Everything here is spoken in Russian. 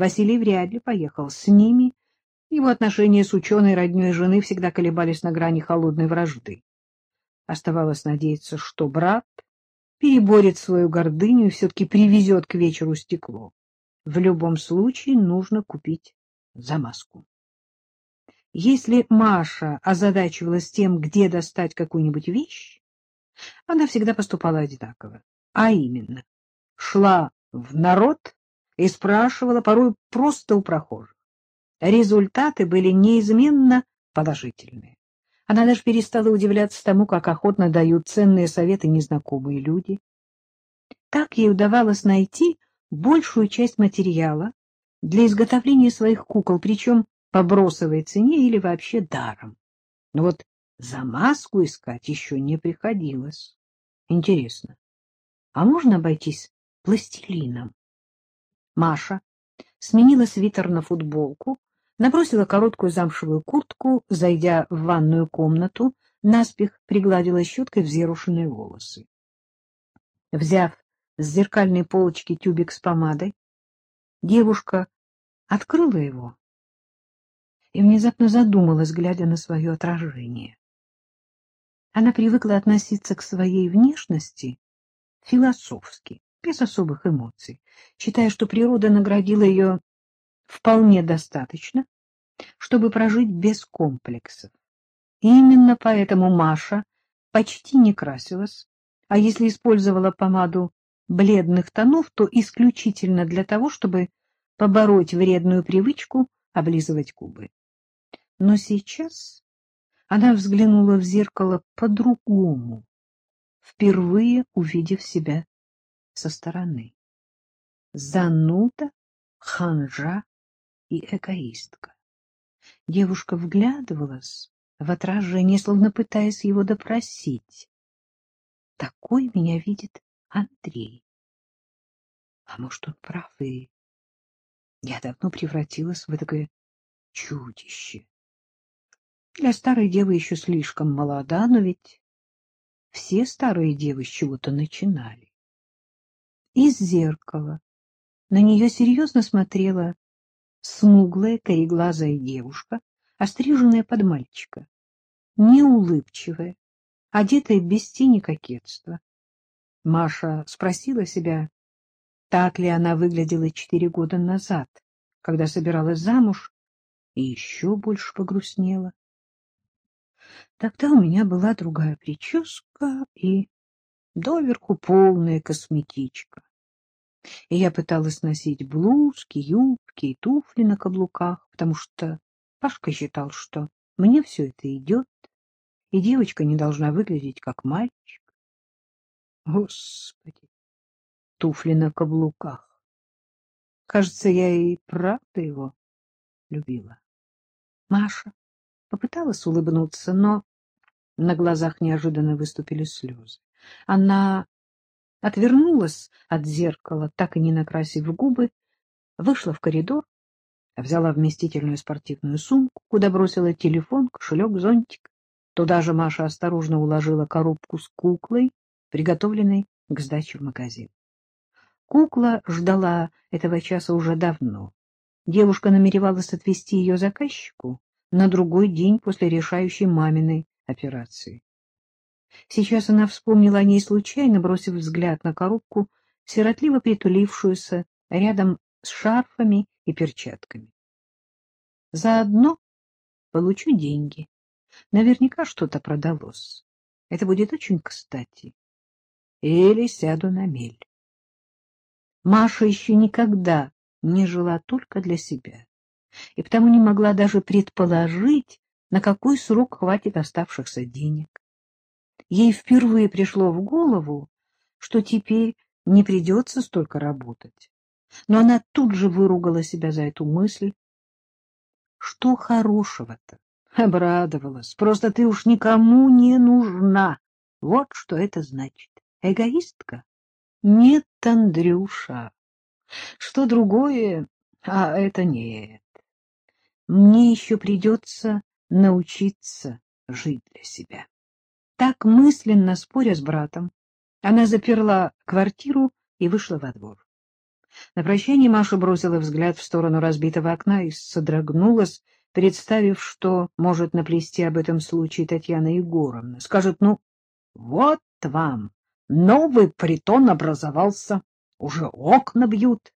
Василий вряд ли поехал с ними. Его отношения с ученой родней жены всегда колебались на грани холодной вражды. Оставалось надеяться, что брат переборет свою гордыню и все-таки привезет к вечеру стекло. В любом случае нужно купить замазку. Если Маша озадачивалась тем, где достать какую-нибудь вещь, она всегда поступала одинаково. А именно, шла в народ и спрашивала порой просто у прохожих. Результаты были неизменно положительные. Она даже перестала удивляться тому, как охотно дают ценные советы незнакомые люди. Так ей удавалось найти большую часть материала для изготовления своих кукол, причем по бросовой цене или вообще даром. Но вот за маску искать еще не приходилось. Интересно, а можно обойтись пластилином? Маша сменила свитер на футболку, набросила короткую замшевую куртку, зайдя в ванную комнату, наспех пригладила щеткой взъерошенные волосы. Взяв с зеркальной полочки тюбик с помадой, девушка открыла его и внезапно задумалась, глядя на свое отражение. Она привыкла относиться к своей внешности философски, без особых эмоций, считая, что природа наградила ее вполне достаточно, чтобы прожить без комплексов. И именно поэтому Маша почти не красилась, а если использовала помаду бледных тонов, то исключительно для того, чтобы побороть вредную привычку облизывать губы. Но сейчас она взглянула в зеркало по-другому, впервые увидев себя со стороны. Зануда, ханжа и эгоистка. Девушка вглядывалась в отражение, словно пытаясь его допросить. Такой меня видит Андрей. А может, он прав, и я давно превратилась в такое чудище. Для старой девы еще слишком молода, но ведь все старые девы с чего-то начинали. Из зеркала на нее серьезно смотрела смуглая, кореглазая девушка, остриженная под мальчика, неулыбчивая, одетая без тени кокетства. Маша спросила себя, так ли она выглядела четыре года назад, когда собиралась замуж, и еще больше погрустнела. Тогда у меня была другая прическа и доверху полная косметичка. И я пыталась носить блузки, юбки и туфли на каблуках, потому что Пашка считал, что мне все это идет, и девочка не должна выглядеть как мальчик. Господи, туфли на каблуках. Кажется, я и правда его любила. Маша попыталась улыбнуться, но на глазах неожиданно выступили слезы. Она отвернулась от зеркала, так и не накрасив губы, вышла в коридор, взяла вместительную спортивную сумку, куда бросила телефон, кошелек, зонтик. Туда же Маша осторожно уложила коробку с куклой, приготовленной к сдаче в магазин. Кукла ждала этого часа уже давно. Девушка намеревалась отвезти ее заказчику на другой день после решающей маминой операции. Сейчас она вспомнила о ней случайно, бросив взгляд на коробку, сиротливо притулившуюся рядом с шарфами и перчатками. Заодно получу деньги. Наверняка что-то продалось. Это будет очень кстати. Или сяду на мель. Маша еще никогда не жила только для себя, и потому не могла даже предположить, на какой срок хватит оставшихся денег. Ей впервые пришло в голову, что теперь не придется столько работать. Но она тут же выругала себя за эту мысль. Что хорошего-то? Обрадовалась. Просто ты уж никому не нужна. Вот что это значит. Эгоистка? Нет, Андрюша. Что другое, а это нет. Мне еще придется научиться жить для себя. Так, мысленно споря с братом, она заперла квартиру и вышла во двор. На прощание Маша бросила взгляд в сторону разбитого окна и содрогнулась, представив, что может наплести об этом случае Татьяна Егоровна. Скажет, ну, вот вам, новый притон образовался, уже окна бьют.